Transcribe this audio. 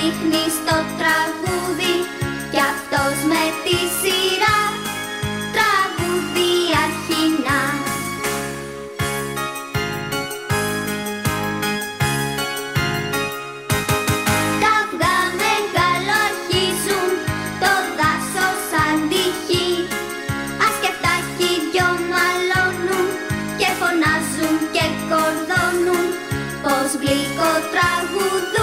δείχνει στο τραγούδι κι αυτός με τη σειρά τραγούδι αρχινά. Τα αυγά μεγαλοχίζουν το δάσος σαν τυχή Ασκεφτάκι δυο μαλώνουν και φωνάζουν και κορδώνουν πως γλυκό τραγουδό